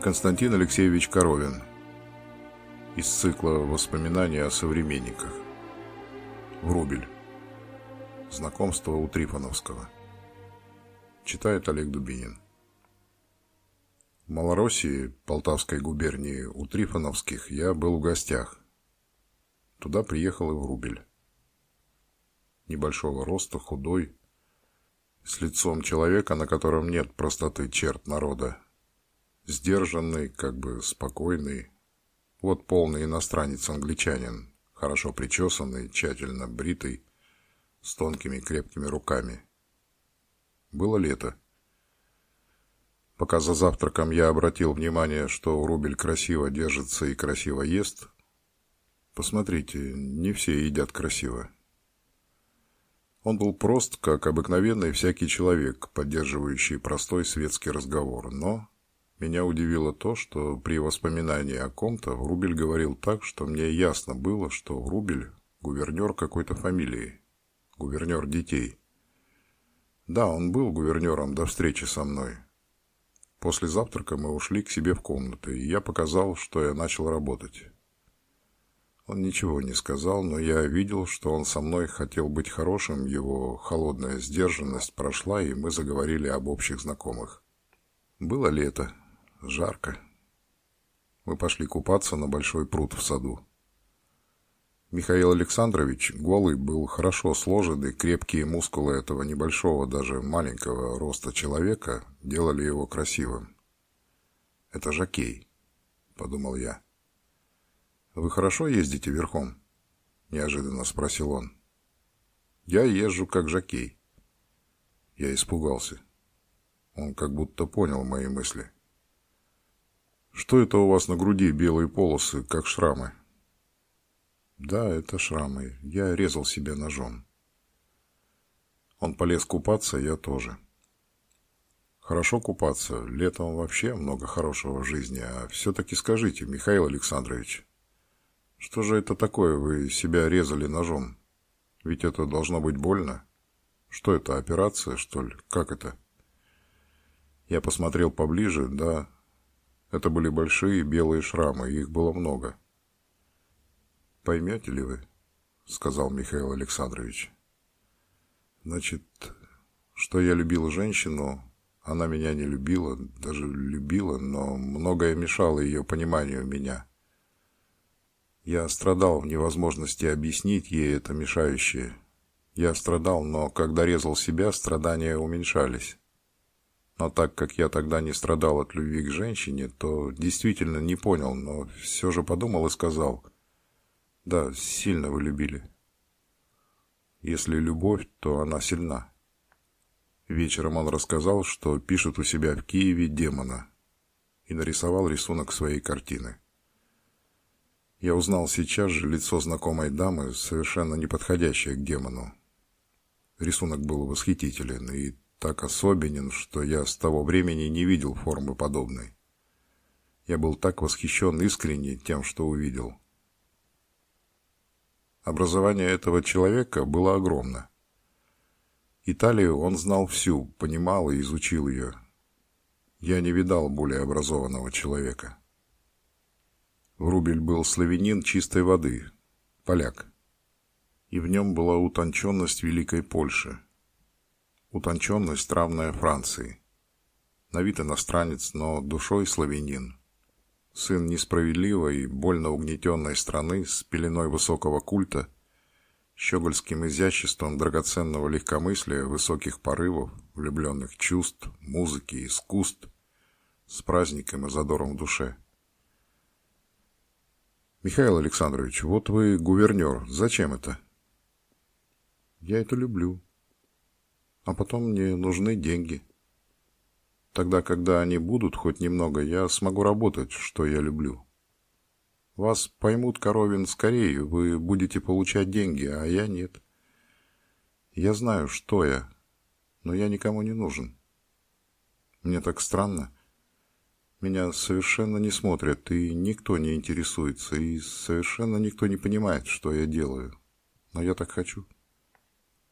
Константин Алексеевич Коровин. Из цикла «Воспоминания о современниках». Врубель. Знакомство у Трифоновского. Читает Олег Дубинин. В Малороссии, Полтавской губернии, у Трифоновских я был в гостях. Туда приехал и Врубель. Небольшого роста, худой, с лицом человека, на котором нет простоты черт народа, Сдержанный, как бы спокойный. Вот полный иностранец-англичанин, хорошо причесанный, тщательно бритый, с тонкими крепкими руками. Было лето. Пока за завтраком я обратил внимание, что Рубель красиво держится и красиво ест. Посмотрите, не все едят красиво. Он был прост, как обыкновенный всякий человек, поддерживающий простой светский разговор, но меня удивило то, что при воспоминании о ком-то Врубель говорил так, что мне ясно было, что Врубель – гувернер какой-то фамилии, гувернер детей. Да, он был гувернером до встречи со мной. После завтрака мы ушли к себе в комнату, и я показал, что я начал работать. Он ничего не сказал, но я видел, что он со мной хотел быть хорошим, его холодная сдержанность прошла, и мы заговорили об общих знакомых. Было лето, жарко. Мы пошли купаться на большой пруд в саду. Михаил Александрович, голый, был хорошо сложен, и крепкие мускулы этого небольшого, даже маленького роста человека делали его красивым. «Это жокей», — подумал я. «Вы хорошо ездите верхом?» — неожиданно спросил он. «Я езжу как жокей». Я испугался. Он как будто понял мои мысли. Что это у вас на груди белые полосы, как шрамы? Да, это шрамы. Я резал себя ножом. Он полез купаться, я тоже. Хорошо купаться. Летом вообще много хорошего в жизни. А все-таки скажите, Михаил Александрович, что же это такое вы себя резали ножом? Ведь это должно быть больно. Что это, операция, что ли? Как это? Я посмотрел поближе, да, это были большие белые шрамы, их было много. «Поймете ли вы?» — сказал Михаил Александрович. «Значит, что я любил женщину, она меня не любила, даже любила, но многое мешало ее пониманию меня. Я страдал в невозможности объяснить ей это мешающее. Я страдал, но когда резал себя, страдания уменьшались. Но так как я тогда не страдал от любви к женщине, то действительно не понял, но все же подумал и сказал. Да, сильно вы любили. Если любовь, то она сильна. Вечером он рассказал, что пишет у себя в Киеве демона и нарисовал рисунок своей картины. Я узнал сейчас же лицо знакомой дамы, совершенно не подходящее к демону. Рисунок был восхитителен, и так особенен, что я с того времени не видел формы подобной. Я был так восхищен искренне тем, что увидел. Образование этого человека было огромно. Италию он знал всю, понимал и изучил ее. Я не видал более образованного человека. Врубель был славянин чистой воды, поляк. И в нем была утонченность Великой Польши утонченность, равная Франции. На вид иностранец, но душой славянин. Сын несправедливой и больно угнетенной страны с пеленой высокого культа, щегольским изяществом драгоценного легкомыслия, высоких порывов, влюбленных чувств, музыки, искусств, с праздником и задором в душе. «Михаил Александрович, вот вы гувернер. Зачем это?» «Я это люблю», а потом мне нужны деньги. Тогда, когда они будут хоть немного, я смогу работать, что я люблю. Вас поймут, Коровин, скорее, вы будете получать деньги, а я нет. Я знаю, что я, но я никому не нужен. Мне так странно. Меня совершенно не смотрят, и никто не интересуется, и совершенно никто не понимает, что я делаю. Но я так хочу.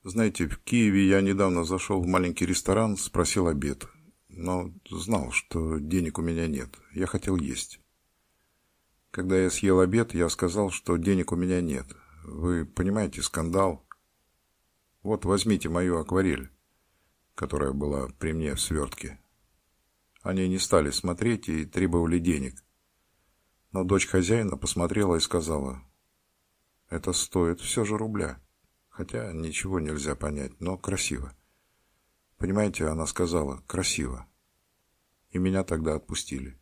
Знаете, в Киеве я недавно зашел в маленький ресторан, спросил обед. но знал, что денег у меня нет. Я хотел есть. Когда я съел обед, я сказал, что денег у меня нет. Вы понимаете, скандал. Вот возьмите мою акварель, которая была при мне в свертке. Они не стали смотреть и требовали денег. Но дочь хозяина посмотрела и сказала, «Это стоит все же рубля, хотя ничего нельзя понять, но красиво». Понимаете, она сказала «красиво». И меня тогда отпустили.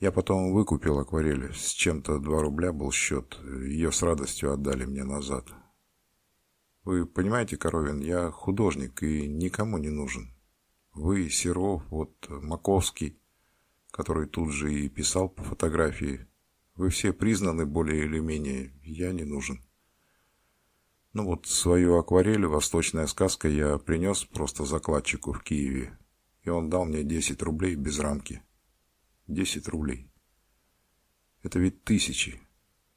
Я потом выкупил акварель, с чем-то два рубля был счет, ее с радостью отдали мне назад. Вы понимаете, Коровин, я художник и никому не нужен. Вы, Серов, вот Маковский, который тут же и писал по фотографии. Вы все признаны более или менее, я не нужен. Ну вот свою акварель «Восточная сказка» я принес просто закладчику в Киеве, и он дал мне 10 рублей без рамки. 10 рублей. Это ведь тысячи,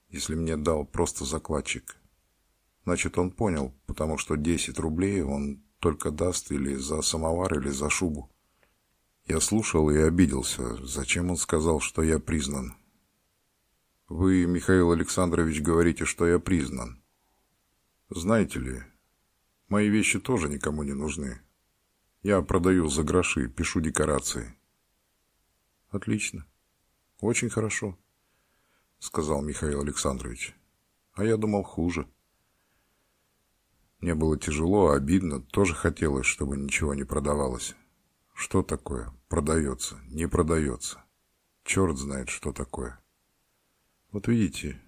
если мне дал просто закладчик. Значит, он понял, потому что 10 рублей он только даст или за самовар, или за шубу. Я слушал и обиделся. Зачем он сказал, что я признан? Вы, Михаил Александрович, говорите, что я признан. Знаете ли, мои вещи тоже никому не нужны. Я продаю за гроши, пишу декорации. Отлично. Очень хорошо, сказал Михаил Александрович. А я думал хуже. Мне было тяжело, обидно, тоже хотелось, чтобы ничего не продавалось. Что такое? Продается, не продается. Черт знает, что такое. Вот видите,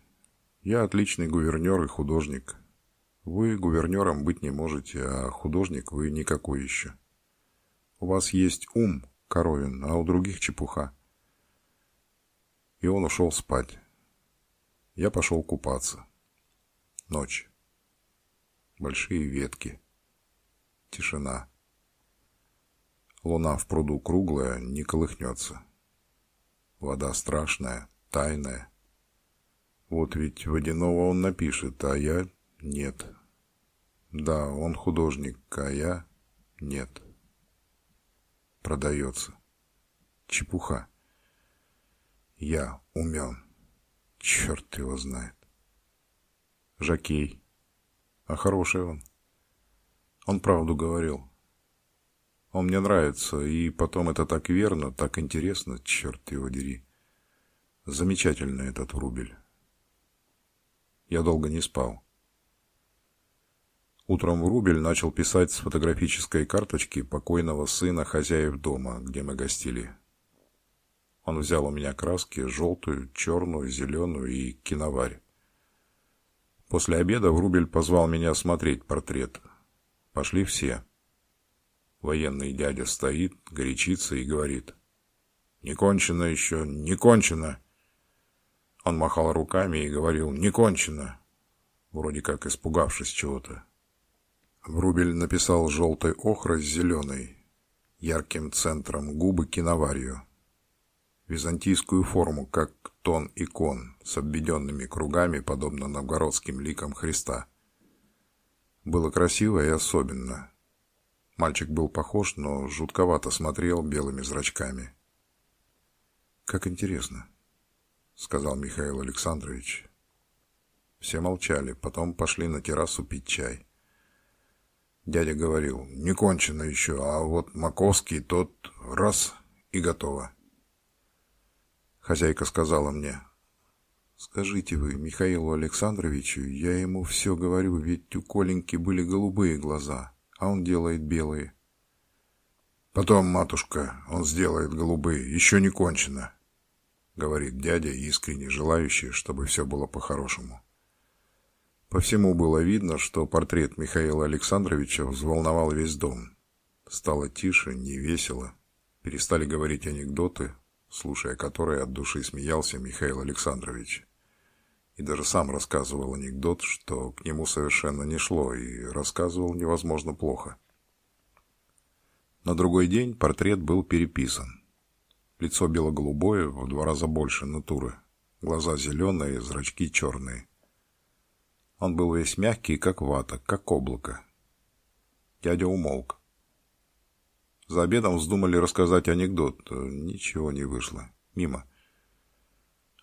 я отличный гувернер и художник. Вы гувернером быть не можете, а художник вы никакой еще. У вас есть ум, Коровин, а у других чепуха. И он ушел спать. Я пошел купаться. Ночь. Большие ветки. Тишина. Луна в пруду круглая, не колыхнется. Вода страшная, тайная. Вот ведь водяного он напишет, а я нет. Да, он художник, а я нет. Продается. Чепуха. Я умен. Черт его знает. Жакей. А хороший он. Он правду говорил. Он мне нравится, и потом это так верно, так интересно, черт его дери. Замечательно этот рубль. Я долго не спал. Утром Врубель начал писать с фотографической карточки покойного сына хозяев дома, где мы гостили. Он взял у меня краски желтую, черную, зеленую и киноварь. После обеда Врубель позвал меня смотреть портрет. Пошли все. Военный дядя стоит, горячится и говорит. «Не кончено еще, не кончено!» Он махал руками и говорил «не кончено!» Вроде как испугавшись чего-то. Врубель написал желтой охрой с зеленой, ярким центром губы киноварью. Византийскую форму, как тон икон, с обведенными кругами, подобно новгородским ликам Христа. Было красиво и особенно. Мальчик был похож, но жутковато смотрел белыми зрачками. «Как интересно», — сказал Михаил Александрович. Все молчали, потом пошли на террасу пить чай. Дядя говорил, не кончено еще, а вот Маковский тот раз и готово. Хозяйка сказала мне, «Скажите вы Михаилу Александровичу, я ему все говорю, ведь у Коленьки были голубые глаза, а он делает белые». «Потом, матушка, он сделает голубые, еще не кончено», — говорит дядя, искренне желающий, чтобы все было по-хорошему. По всему было видно, что портрет Михаила Александровича взволновал весь дом. Стало тише, невесело. Перестали говорить анекдоты, слушая которые от души смеялся Михаил Александрович. И даже сам рассказывал анекдот, что к нему совершенно не шло, и рассказывал невозможно плохо. На другой день портрет был переписан. Лицо бело-голубое, в два раза больше натуры. Глаза зеленые, зрачки черные. Он был весь мягкий, как вата, как облако. Дядя умолк. За обедом вздумали рассказать анекдот. Ничего не вышло. Мимо.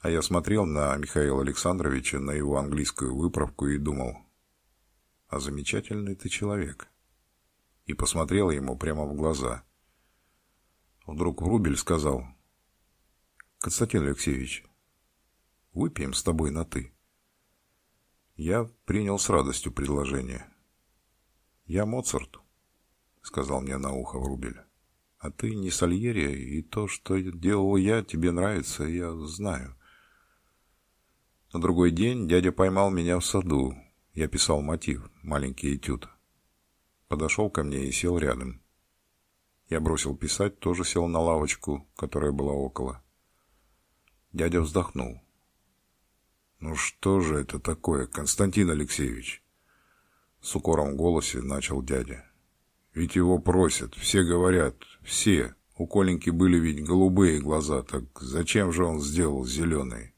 А я смотрел на Михаила Александровича, на его английскую выправку и думал, а замечательный ты человек. И посмотрел ему прямо в глаза. Вдруг Рубель сказал, Константин Алексеевич, выпьем с тобой на «ты». Я принял с радостью предложение. «Я Моцарт», — сказал мне на ухо Врубель. «А ты не Сальери, и то, что делал я, тебе нравится, я знаю». На другой день дядя поймал меня в саду. Я писал мотив, маленький этюд. Подошел ко мне и сел рядом. Я бросил писать, тоже сел на лавочку, которая была около. Дядя вздохнул. «Ну что же это такое, Константин Алексеевич?» С укором в голосе начал дядя. «Ведь его просят, все говорят, все. У Коленьки были ведь голубые глаза, так зачем же он сделал зеленые?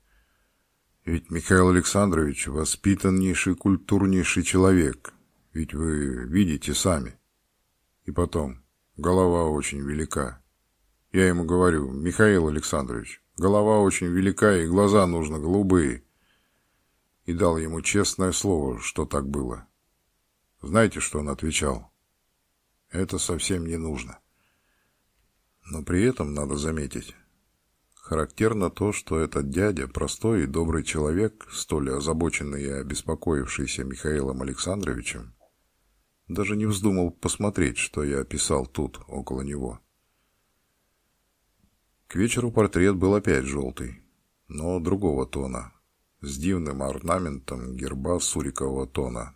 Ведь Михаил Александрович воспитаннейший, культурнейший человек. Ведь вы видите сами. И потом, голова очень велика. Я ему говорю, Михаил Александрович, голова очень велика и глаза нужно голубые и дал ему честное слово, что так было. Знаете, что он отвечал? Это совсем не нужно. Но при этом надо заметить, характерно то, что этот дядя, простой и добрый человек, столь озабоченный и обеспокоившийся Михаилом Александровичем, даже не вздумал посмотреть, что я писал тут, около него. К вечеру портрет был опять желтый, но другого тона, с дивным орнаментом герба сурикового тона,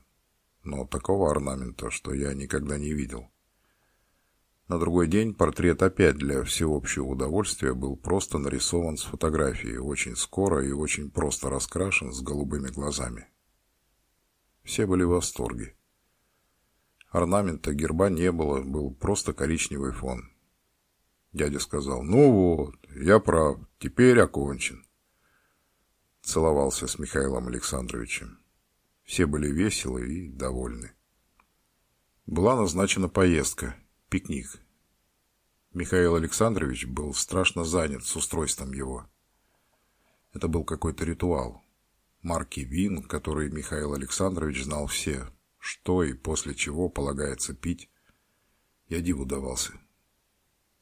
но такого орнамента, что я никогда не видел. На другой день портрет опять для всеобщего удовольствия был просто нарисован с фотографии, очень скоро и очень просто раскрашен с голубыми глазами. Все были в восторге. Орнамента герба не было, был просто коричневый фон. Дядя сказал, ну вот, я прав, теперь окончен целовался с Михаилом Александровичем. Все были веселы и довольны. Была назначена поездка, пикник. Михаил Александрович был страшно занят с устройством его. Это был какой-то ритуал. Марки вин, которые Михаил Александрович знал все, что и после чего полагается пить. Я диву давался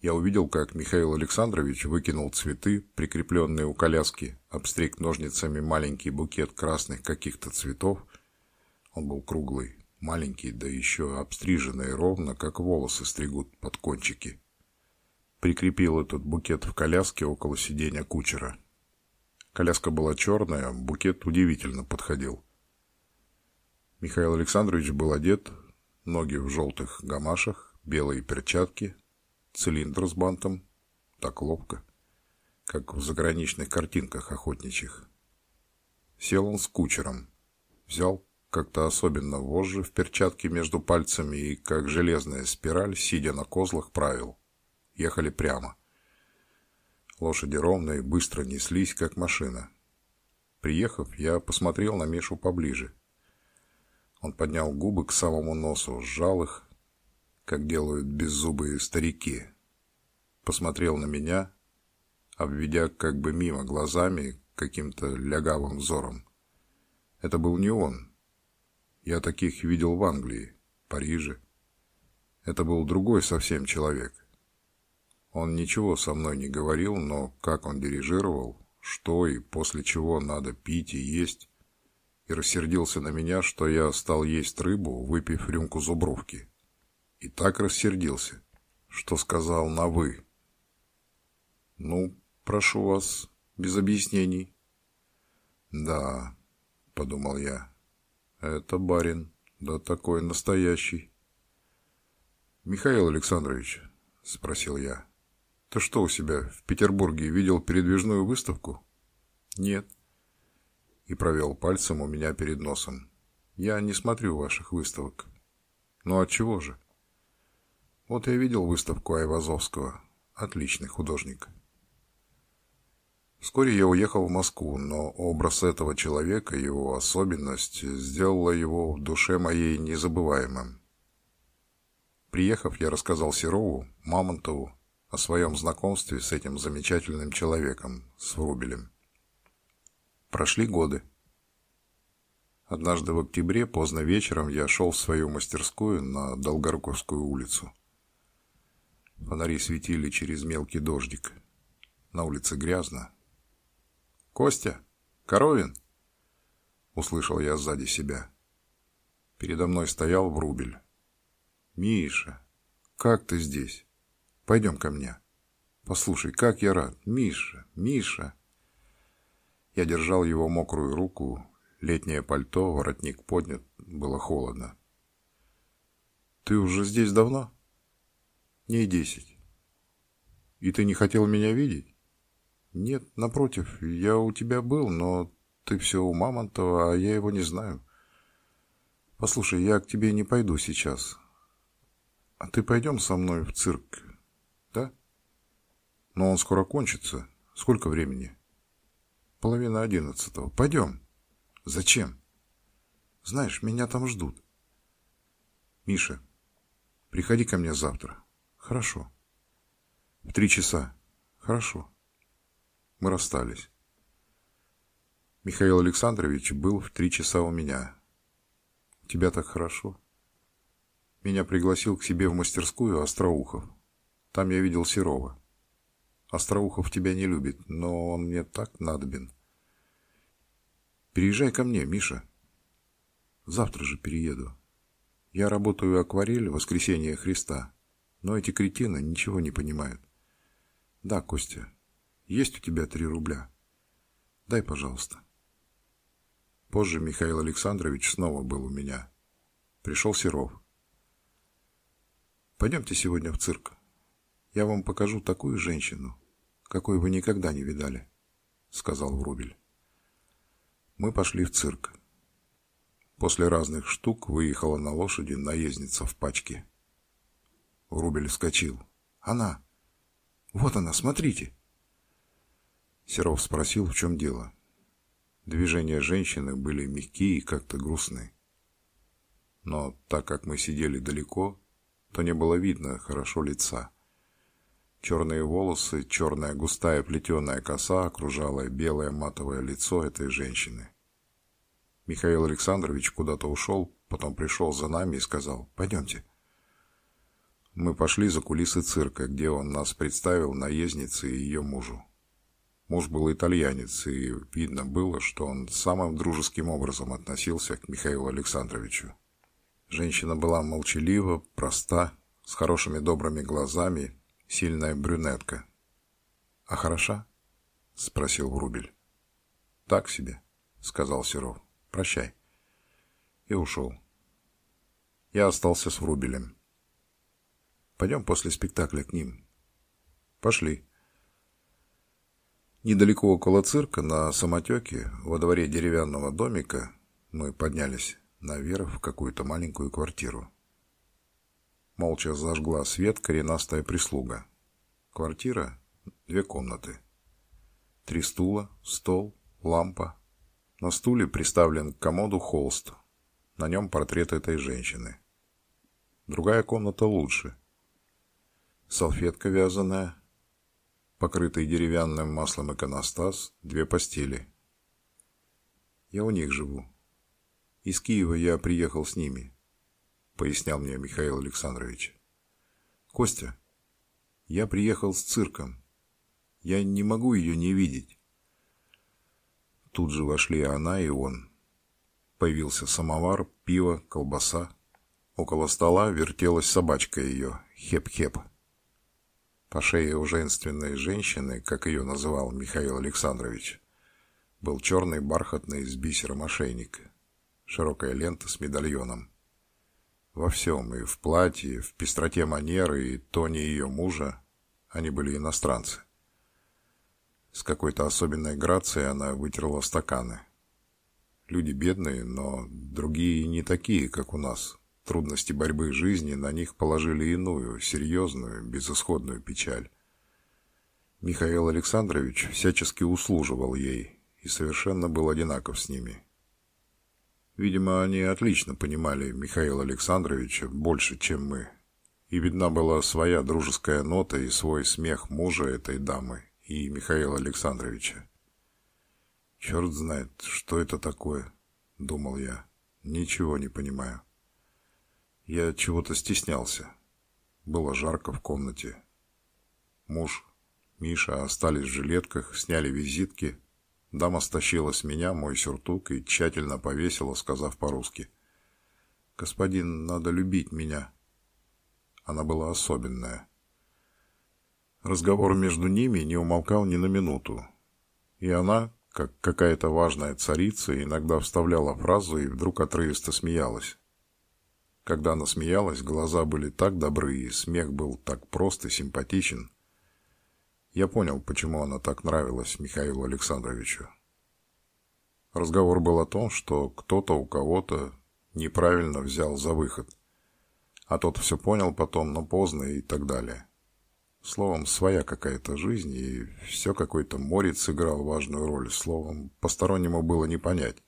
я увидел, как Михаил Александрович выкинул цветы, прикрепленные у коляски, обстриг ножницами маленький букет красных каких-то цветов. Он был круглый, маленький, да еще обстриженный ровно, как волосы стригут под кончики. Прикрепил этот букет в коляске около сиденья кучера. Коляска была черная, букет удивительно подходил. Михаил Александрович был одет, ноги в желтых гамашах, белые перчатки, цилиндр с бантом, так ловко, как в заграничных картинках охотничьих. Сел он с кучером, взял как-то особенно вожжи в перчатке между пальцами и, как железная спираль, сидя на козлах, правил. Ехали прямо. Лошади ровно и быстро неслись, как машина. Приехав, я посмотрел на Мишу поближе. Он поднял губы к самому носу, сжал их, как делают беззубые старики. Посмотрел на меня, обведя как бы мимо глазами каким-то лягавым взором. Это был не он. Я таких видел в Англии, Париже. Это был другой совсем человек. Он ничего со мной не говорил, но как он дирижировал, что и после чего надо пить и есть, и рассердился на меня, что я стал есть рыбу, выпив рюмку зубровки и так рассердился, что сказал на «вы». «Ну, прошу вас, без объяснений». «Да», — подумал я, — «это барин, да такой настоящий». «Михаил Александрович», — спросил я, — «ты что у себя в Петербурге видел передвижную выставку?» «Нет». И провел пальцем у меня перед носом. «Я не смотрю ваших выставок». «Ну, от чего же?» Вот я видел выставку Айвазовского. Отличный художник. Вскоре я уехал в Москву, но образ этого человека, его особенность, сделала его в душе моей незабываемым. Приехав, я рассказал Серову, Мамонтову о своем знакомстве с этим замечательным человеком, с Врубелем. Прошли годы. Однажды в октябре, поздно вечером, я шел в свою мастерскую на Долгоруковскую улицу. Фонари светили через мелкий дождик. На улице грязно. «Костя! Коровин!» Услышал я сзади себя. Передо мной стоял Врубель. «Миша, как ты здесь? Пойдем ко мне. Послушай, как я рад. Миша, Миша!» Я держал его мокрую руку, летнее пальто, воротник поднят, было холодно. «Ты уже здесь давно?» «Дней десять». «И ты не хотел меня видеть?» «Нет, напротив, я у тебя был, но ты все у Мамонтова, а я его не знаю. Послушай, я к тебе не пойду сейчас. А ты пойдем со мной в цирк, да? Но он скоро кончится. Сколько времени?» Половина одиннадцатого. Пойдем. Зачем? Знаешь, меня там ждут. Миша, приходи ко мне завтра. Хорошо. В три часа. Хорошо. Мы расстались. Михаил Александрович был в три часа у меня. Тебя так хорошо. Меня пригласил к себе в мастерскую Остроухов. Там я видел Серова. Остроухов тебя не любит, но он мне так надобен. Переезжай ко мне, Миша. Завтра же перееду. Я работаю акварель «Воскресение Христа», но эти кретины ничего не понимают. Да, Костя, есть у тебя три рубля. Дай, пожалуйста. Позже Михаил Александрович снова был у меня. Пришел Серов. Пойдемте сегодня в цирк. Я вам покажу такую женщину, какой вы никогда не видали, сказал Врубель. Мы пошли в цирк. После разных штук выехала на лошади наездница в пачке. Врубель вскочил. Она! Вот она, смотрите! Серов спросил, в чем дело. Движения женщины были мягкие и как-то грустные. Но так как мы сидели далеко, то не было видно хорошо лица. Черные волосы, черная густая плетеная коса окружала белое матовое лицо этой женщины. Михаил Александрович куда-то ушел, потом пришел за нами и сказал «Пойдемте». Мы пошли за кулисы цирка, где он нас представил наезднице и ее мужу. Муж был итальянец, и видно было, что он самым дружеским образом относился к Михаилу Александровичу. Женщина была молчалива, проста, с хорошими добрыми глазами сильная брюнетка. «А хороша?» — спросил Врубель. «Так себе», — сказал Серов. «Прощай». И ушел. Я остался с Врубелем. «Пойдем после спектакля к ним». «Пошли». Недалеко около цирка, на самотеке, во дворе деревянного домика, мы поднялись наверх в какую-то маленькую квартиру. Молча зажгла свет коренастая прислуга. Квартира — две комнаты. Три стула, стол, лампа. На стуле приставлен к комоду холст. На нем портрет этой женщины. Другая комната лучше. Салфетка вязаная, покрытый деревянным маслом иконостас, две постели. Я у них живу. Из Киева я приехал с ними пояснял мне Михаил Александрович. Костя, я приехал с цирком. Я не могу ее не видеть. Тут же вошли она и он. Появился самовар, пиво, колбаса. Около стола вертелась собачка ее, хеп-хеп. По шее у женственной женщины, как ее называл Михаил Александрович, был черный бархатный с бисером ошейник, широкая лента с медальоном. Во всем, и в платье, в пестроте манеры, и тоне ее мужа, они были иностранцы. С какой-то особенной грацией она вытерла стаканы. Люди бедные, но другие не такие, как у нас. Трудности борьбы жизни на них положили иную, серьезную, безысходную печаль. Михаил Александрович всячески услуживал ей и совершенно был одинаков с ними. Видимо, они отлично понимали Михаила Александровича больше, чем мы, и видна была своя дружеская нота и свой смех мужа этой дамы и Михаила Александровича. «Черт знает, что это такое», — думал я. «Ничего не понимаю». Я чего-то стеснялся. Было жарко в комнате. Муж, Миша остались в жилетках, сняли визитки. Дама стащила с меня мой сюртук и тщательно повесила, сказав по-русски. «Господин, надо любить меня». Она была особенная. Разговор между ними не умолкал ни на минуту. И она, как какая-то важная царица, иногда вставляла фразу и вдруг отрывисто смеялась. Когда она смеялась, глаза были так добры, и смех был так прост и симпатичен. Я понял, почему она так нравилась Михаилу Александровичу. Разговор был о том, что кто-то у кого-то неправильно взял за выход – а тот все понял потом, но поздно и так далее. Словом, своя какая-то жизнь, и все какой-то морец сыграл важную роль. Словом, постороннему было не понять,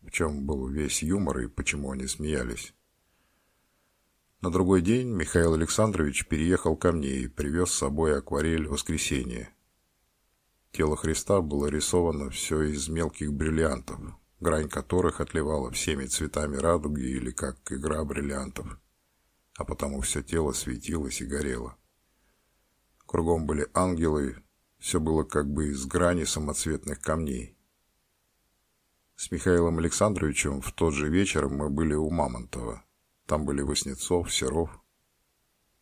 в чем был весь юмор и почему они смеялись. На другой день Михаил Александрович переехал ко мне и привез с собой акварель «Воскресенье». Тело Христа было рисовано все из мелких бриллиантов, грань которых отливала всеми цветами радуги или как игра бриллиантов а потому все тело светилось и горело. Кругом были ангелы, все было как бы из грани самоцветных камней. С Михаилом Александровичем в тот же вечер мы были у Мамонтова. Там были Васнецов, Серов.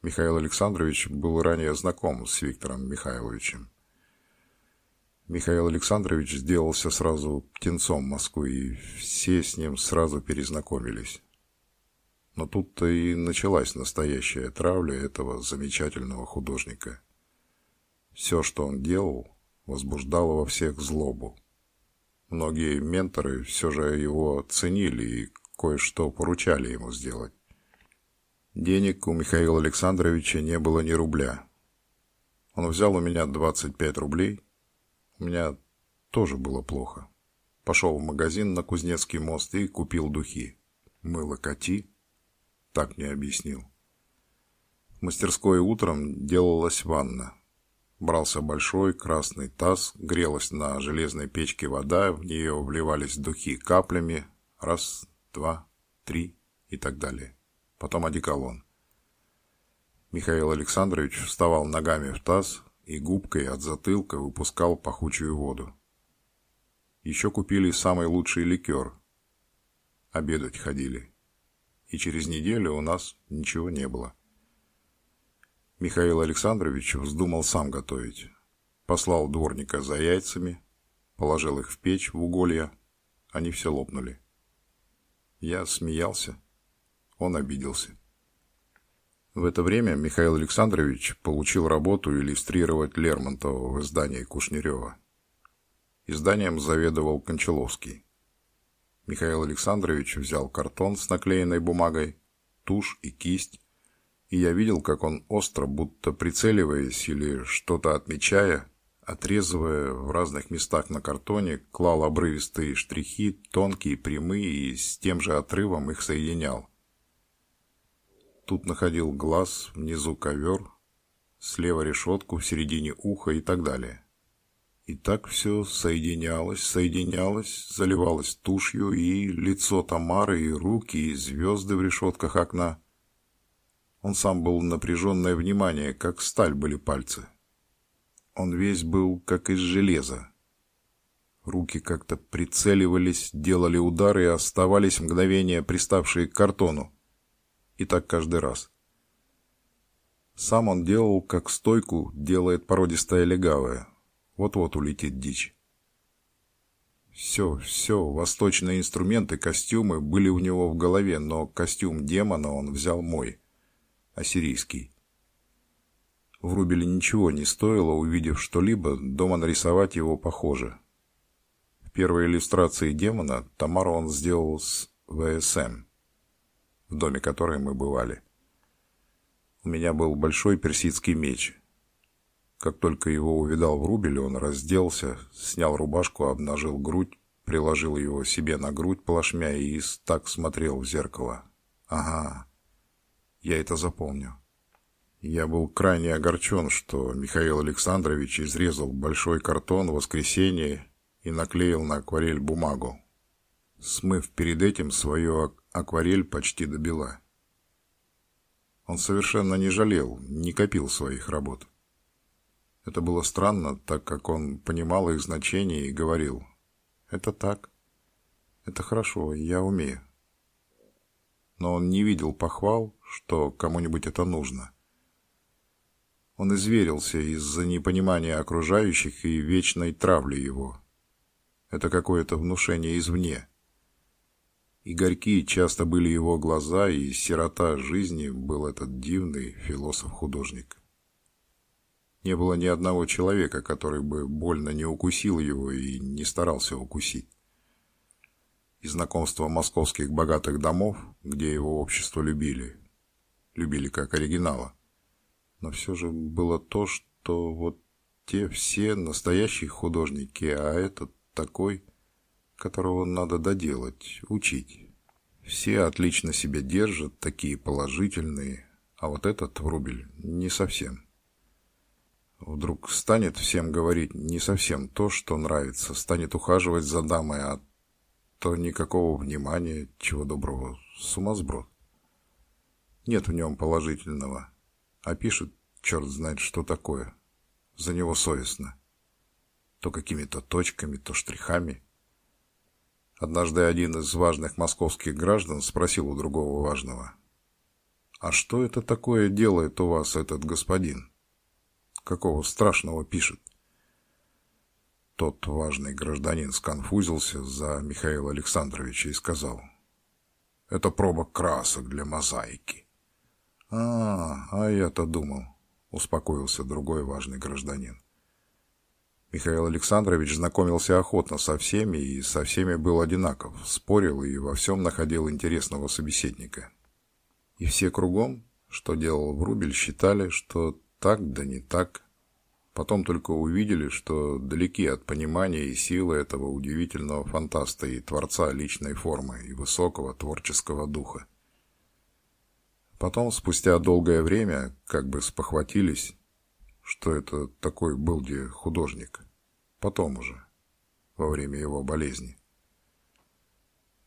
Михаил Александрович был ранее знаком с Виктором Михайловичем. Михаил Александрович сделался сразу птенцом Москвы, и все с ним сразу перезнакомились. Но тут-то и началась настоящая травля этого замечательного художника. Все, что он делал, возбуждало во всех злобу. Многие менторы все же его ценили и кое-что поручали ему сделать. Денег у Михаила Александровича не было ни рубля. Он взял у меня 25 рублей. У меня тоже было плохо. Пошел в магазин на Кузнецкий мост и купил духи. Мыло коти, так мне объяснил. В мастерской утром делалась ванна. Брался большой красный таз, грелась на железной печке вода, в нее вливались духи каплями, раз, два, три и так далее. Потом одеколон. Михаил Александрович вставал ногами в таз и губкой от затылка выпускал пахучую воду. Еще купили самый лучший ликер. Обедать ходили и через неделю у нас ничего не было. Михаил Александрович вздумал сам готовить. Послал дворника за яйцами, положил их в печь в уголья, они все лопнули. Я смеялся, он обиделся. В это время Михаил Александрович получил работу иллюстрировать Лермонтова в издании Кушнерева. Изданием заведовал Кончаловский. Михаил Александрович взял картон с наклеенной бумагой, тушь и кисть, и я видел, как он остро, будто прицеливаясь или что-то отмечая, отрезывая в разных местах на картоне, клал обрывистые штрихи, тонкие, прямые, и с тем же отрывом их соединял. Тут находил глаз, внизу ковер, слева решетку, в середине уха и так далее. И так все соединялось, соединялось, заливалось тушью, и лицо Тамары, и руки, и звезды в решетках окна. Он сам был напряженное внимание, как сталь были пальцы. Он весь был как из железа. Руки как-то прицеливались, делали удары и оставались мгновения, приставшие к картону. И так каждый раз. Сам он делал, как стойку делает породистая легавая, вот-вот улетит дичь. Все, все, восточные инструменты, костюмы были у него в голове, но костюм демона он взял мой, ассирийский. В Рубеле ничего не стоило, увидев что-либо, дома нарисовать его похоже. В первой иллюстрации демона Тамару он сделал с ВСМ, в доме которой мы бывали. У меня был большой персидский меч — как только его увидал в рубеле, он разделся, снял рубашку, обнажил грудь, приложил его себе на грудь плашмя и так смотрел в зеркало. Ага, я это запомню. Я был крайне огорчен, что Михаил Александрович изрезал большой картон в воскресенье и наклеил на акварель бумагу, смыв перед этим свою акварель почти до бела. Он совершенно не жалел, не копил своих работ. Это было странно, так как он понимал их значение и говорил «Это так, это хорошо, я умею». Но он не видел похвал, что кому-нибудь это нужно. Он изверился из-за непонимания окружающих и вечной травли его. Это какое-то внушение извне. И горькие часто были его глаза, и сирота жизни был этот дивный философ-художник. Не было ни одного человека, который бы больно не укусил его и не старался укусить. И знакомство московских богатых домов, где его общество любили, любили как оригинала, но все же было то, что вот те все настоящие художники, а этот такой, которого надо доделать, учить. Все отлично себя держат, такие положительные, а вот этот Врубель не совсем. Вдруг станет всем говорить не совсем то, что нравится, станет ухаживать за дамой, а то никакого внимания, чего доброго, сумасброд. Нет в нем положительного а пишет черт знает что такое. За него совестно. То какими-то точками, то штрихами. Однажды один из важных московских граждан спросил у другого важного. «А что это такое делает у вас этот господин? Какого страшного пишет?» Тот важный гражданин сконфузился за Михаила Александровича и сказал. «Это проба красок для мозаики». «А, а я-то думал», — успокоился другой важный гражданин. Михаил Александрович знакомился охотно со всеми и со всеми был одинаков, спорил и во всем находил интересного собеседника. И все кругом, что делал Врубель, считали, что так да не так. Потом только увидели, что далеки от понимания и силы этого удивительного фантаста и творца личной формы и высокого творческого духа. Потом, спустя долгое время, как бы спохватились, что это такой был где художник. Потом уже, во время его болезни.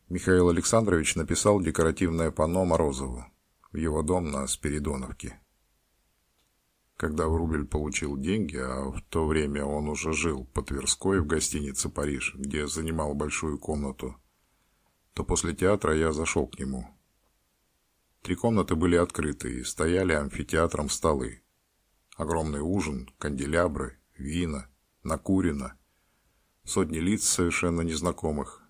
Михаил Александрович написал декоративное панно Морозову в его дом на Спиридоновке. Когда Врубель получил деньги, а в то время он уже жил по Тверской в гостинице «Париж», где занимал большую комнату, то после театра я зашел к нему – Три комнаты были открыты и стояли амфитеатром столы. Огромный ужин, канделябры, вина, накурено. Сотни лиц совершенно незнакомых.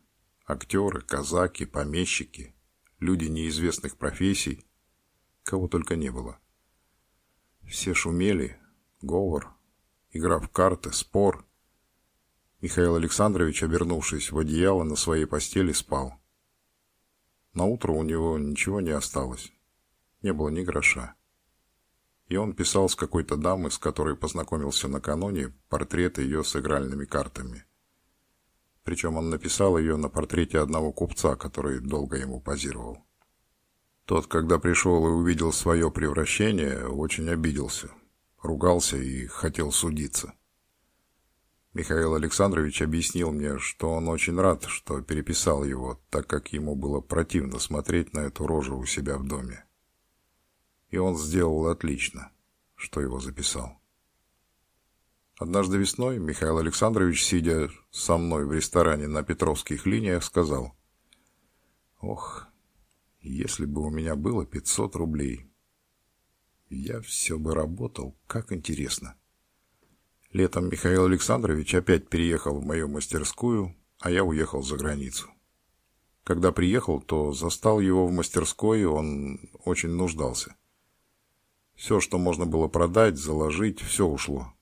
Актеры, казаки, помещики, люди неизвестных профессий. Кого только не было. Все шумели, говор, игра в карты, спор. Михаил Александрович, обернувшись в одеяло на своей постели, спал. На утро у него ничего не осталось. Не было ни гроша. И он писал с какой-то дамой, с которой познакомился накануне, портрет ее с игральными картами. Причем он написал ее на портрете одного купца, который долго ему позировал. Тот, когда пришел и увидел свое превращение, очень обиделся, ругался и хотел судиться. Михаил Александрович объяснил мне, что он очень рад, что переписал его, так как ему было противно смотреть на эту рожу у себя в доме. И он сделал отлично, что его записал. Однажды весной Михаил Александрович, сидя со мной в ресторане на Петровских линиях, сказал, «Ох, если бы у меня было 500 рублей, я все бы работал, как интересно». Летом Михаил Александрович опять переехал в мою мастерскую, а я уехал за границу. Когда приехал, то застал его в мастерской, он очень нуждался. Все, что можно было продать, заложить, все ушло.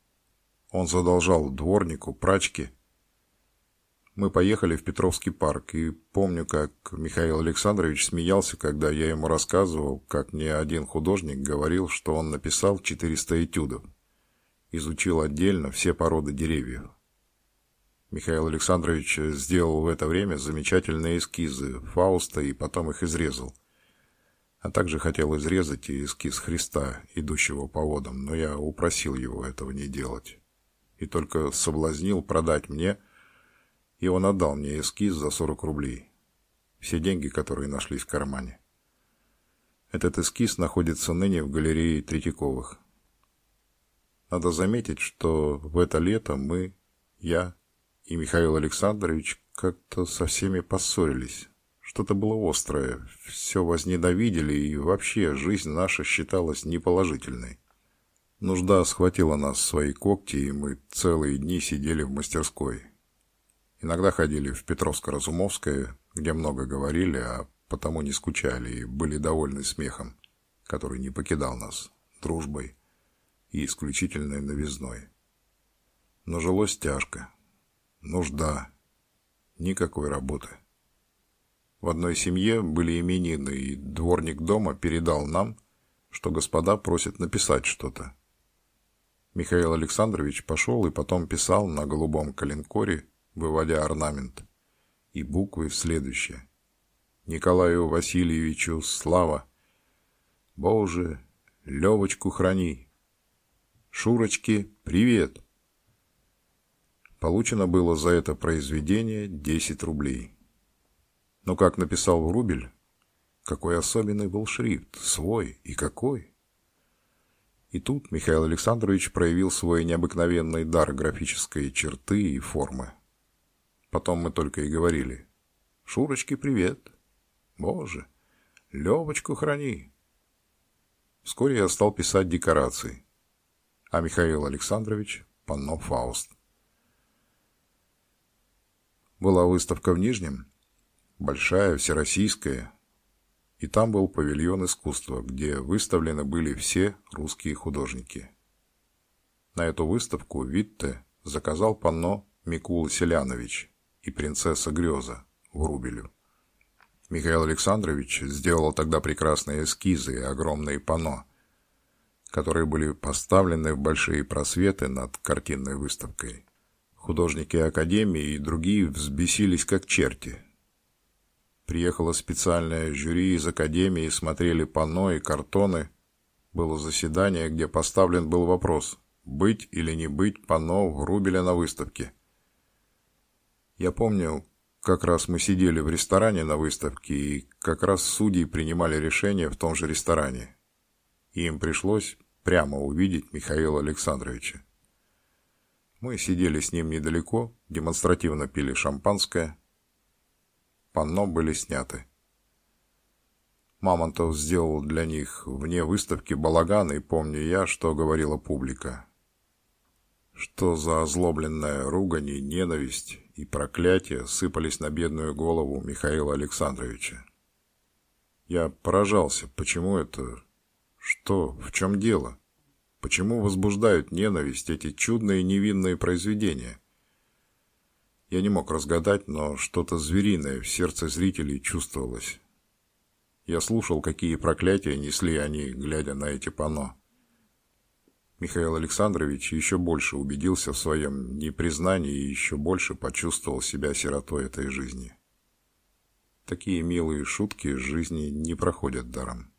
Он задолжал дворнику, прачке. Мы поехали в Петровский парк, и помню, как Михаил Александрович смеялся, когда я ему рассказывал, как мне один художник говорил, что он написал 400 этюдов изучил отдельно все породы деревьев. Михаил Александрович сделал в это время замечательные эскизы Фауста и потом их изрезал. А также хотел изрезать и эскиз Христа, идущего по водам, но я упросил его этого не делать. И только соблазнил продать мне, и он отдал мне эскиз за 40 рублей. Все деньги, которые нашлись в кармане. Этот эскиз находится ныне в галерее Третьяковых. Надо заметить, что в это лето мы, я и Михаил Александрович как-то со всеми поссорились. Что-то было острое, все возненавидели, и вообще жизнь наша считалась неположительной. Нужда схватила нас в свои когти, и мы целые дни сидели в мастерской. Иногда ходили в Петровско-Разумовское, где много говорили, а потому не скучали и были довольны смехом, который не покидал нас, дружбой и исключительной новизной. Но жилось тяжко. Нужда. Никакой работы. В одной семье были именины, и дворник дома передал нам, что господа просят написать что-то. Михаил Александрович пошел и потом писал на голубом коленкоре, выводя орнамент, и буквы следующие. Николаю Васильевичу слава. Боже, Левочку храни. Шурочке привет. Получено было за это произведение 10 рублей. Но как написал Врубель, какой особенный был шрифт, свой и какой. И тут Михаил Александрович проявил свой необыкновенный дар графической черты и формы. Потом мы только и говорили «Шурочке привет! Боже, Левочку храни!» Вскоре я стал писать декорации, а Михаил Александрович – панно «Фауст». Была выставка в Нижнем – большая, всероссийская, и там был павильон искусства, где выставлены были все русские художники. На эту выставку Витте заказал панно Микула Селянович и принцесса Греза в Рубелю. Михаил Александрович сделал тогда прекрасные эскизы и огромные панно, которые были поставлены в большие просветы над картинной выставкой. Художники Академии и другие взбесились как черти – Приехало специальное жюри из академии, смотрели панно и картоны. Было заседание, где поставлен был вопрос, быть или не быть панно в Рубеля на выставке. Я помню, как раз мы сидели в ресторане на выставке, и как раз судьи принимали решение в том же ресторане. И им пришлось прямо увидеть Михаила Александровича. Мы сидели с ним недалеко, демонстративно пили шампанское – панно были сняты. Мамонтов сделал для них вне выставки балаган, и помню я, что говорила публика. Что за озлобленная ругань и ненависть и проклятие сыпались на бедную голову Михаила Александровича. Я поражался, почему это... Что? В чем дело? Почему возбуждают ненависть эти чудные невинные произведения? Я не мог разгадать, но что-то звериное в сердце зрителей чувствовалось. Я слушал, какие проклятия несли они, глядя на эти панно. Михаил Александрович еще больше убедился в своем непризнании и еще больше почувствовал себя сиротой этой жизни. Такие милые шутки жизни не проходят даром.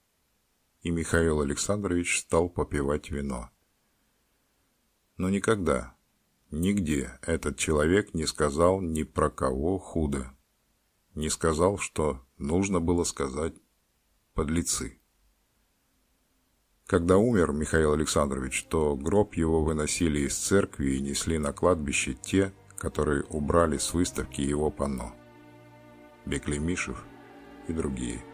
И Михаил Александрович стал попивать вино. Но никогда, Нигде этот человек не сказал ни про кого худо. Не сказал, что нужно было сказать подлецы. Когда умер Михаил Александрович, то гроб его выносили из церкви и несли на кладбище те, которые убрали с выставки его панно. Беклемишев и другие.